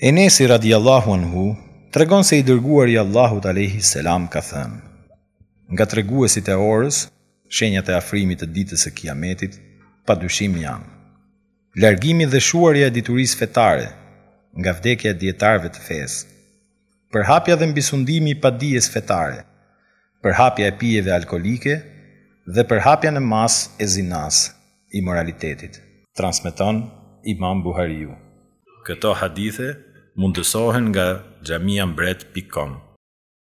Enesi radijallahu anhu tregon se i dërguari i Allahut alejhi selam ka thënë, Nga treguesit e orës, shenjat e afrimit të Ditës së Kijametit, padyshim janë, Largimi dhe shuarja e diturisë fetare, nga vdekja e dijetarëve të fesë, përhapja dhe mbisundimi i padijes fetare, përhapja e pijeve alkoolike dhe përhapja në masë e zinasë, imoralitetit, transmeton Imam Buhariu. Këto hadithe mundësohen nga xhamia mbret pikë kom.